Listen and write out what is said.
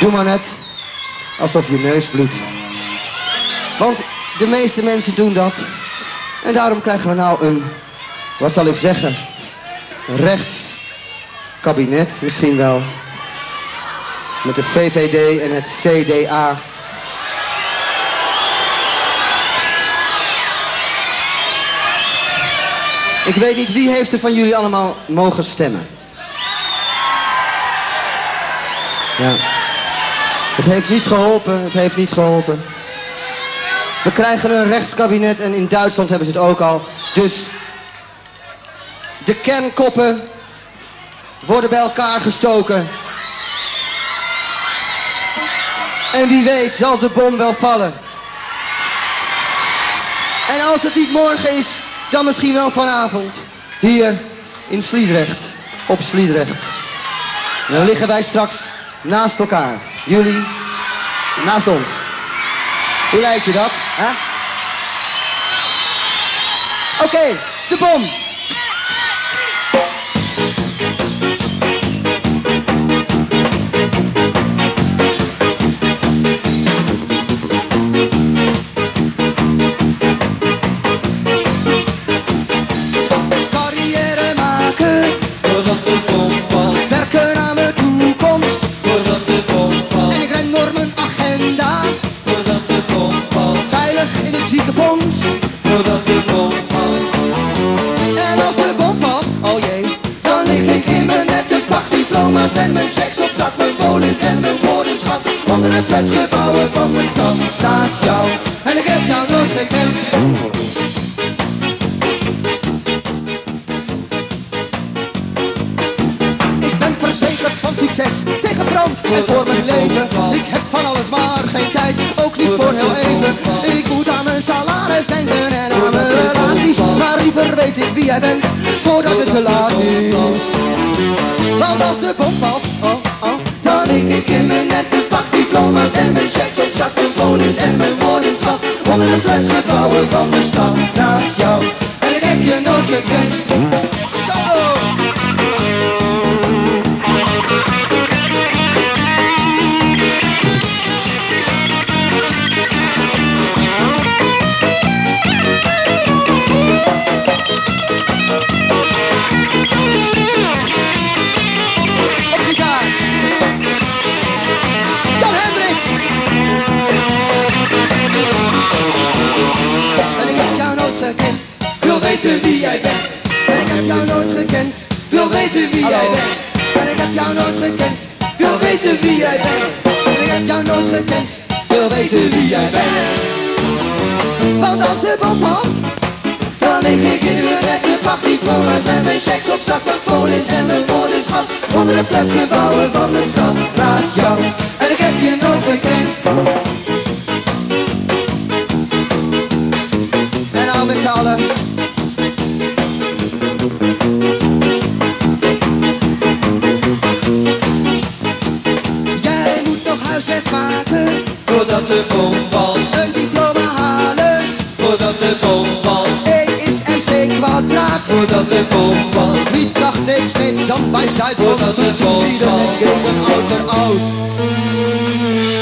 Doe maar net alsof je neus bloedt. Want de meeste mensen doen dat. En daarom krijgen we nou een, wat zal ik zeggen, rechtskabinet misschien wel. Met de VVD en het CDA. Ik weet niet wie heeft er van jullie allemaal mogen stemmen. Ja. Het heeft niet geholpen, het heeft niet geholpen. We krijgen een rechtskabinet en in Duitsland hebben ze het ook al. Dus de kernkoppen worden bij elkaar gestoken. En wie weet zal de bom wel vallen. En als het niet morgen is, dan misschien wel vanavond. Hier in Sliedrecht. Op Sliedrecht. Dan liggen wij straks naast elkaar. Jullie naast ons. Hoe lijkt je dat? Oké, de bom. Veilig in het ziekenfonds. voordat de bom valt. En als de bom valt, oh jee, dan lig ik in mijn nette pak diploma's en mijn checks op zak, mijn polis en mijn woordenschat. Onder het flatgebouwen van mijn stad, naast jou. En ik heb jou nooit gekend. Ben verzekerd van succes, tegen brand en voor mijn leven. Ik heb van alles maar geen tijd, ook niet voor heel wie jij bent, voordat het te laat is. Want als de bom valt, oh, oh, dan lig ik in mijn nette pak diploma's en mijn checks op zak, mijn polis en mijn woordenschap. Onder de flatgebouwen van mijn stad, weten wie jij bent. En ik heb jou nooit gekend. Wil weten wie jij bent. En ik heb jou nooit gekend. Wil weten wie jij bent. Want als de bom valt. Dan lig ik in mijn nette pak diploma's en mijn checks op zak met polis en mijn woordenschap Onder de flatgebouwen van de stad jou En ik heb je nooit gekend kompas. Niet steeds auch bij dann bei Zeit, wo das ist, wieder den aus.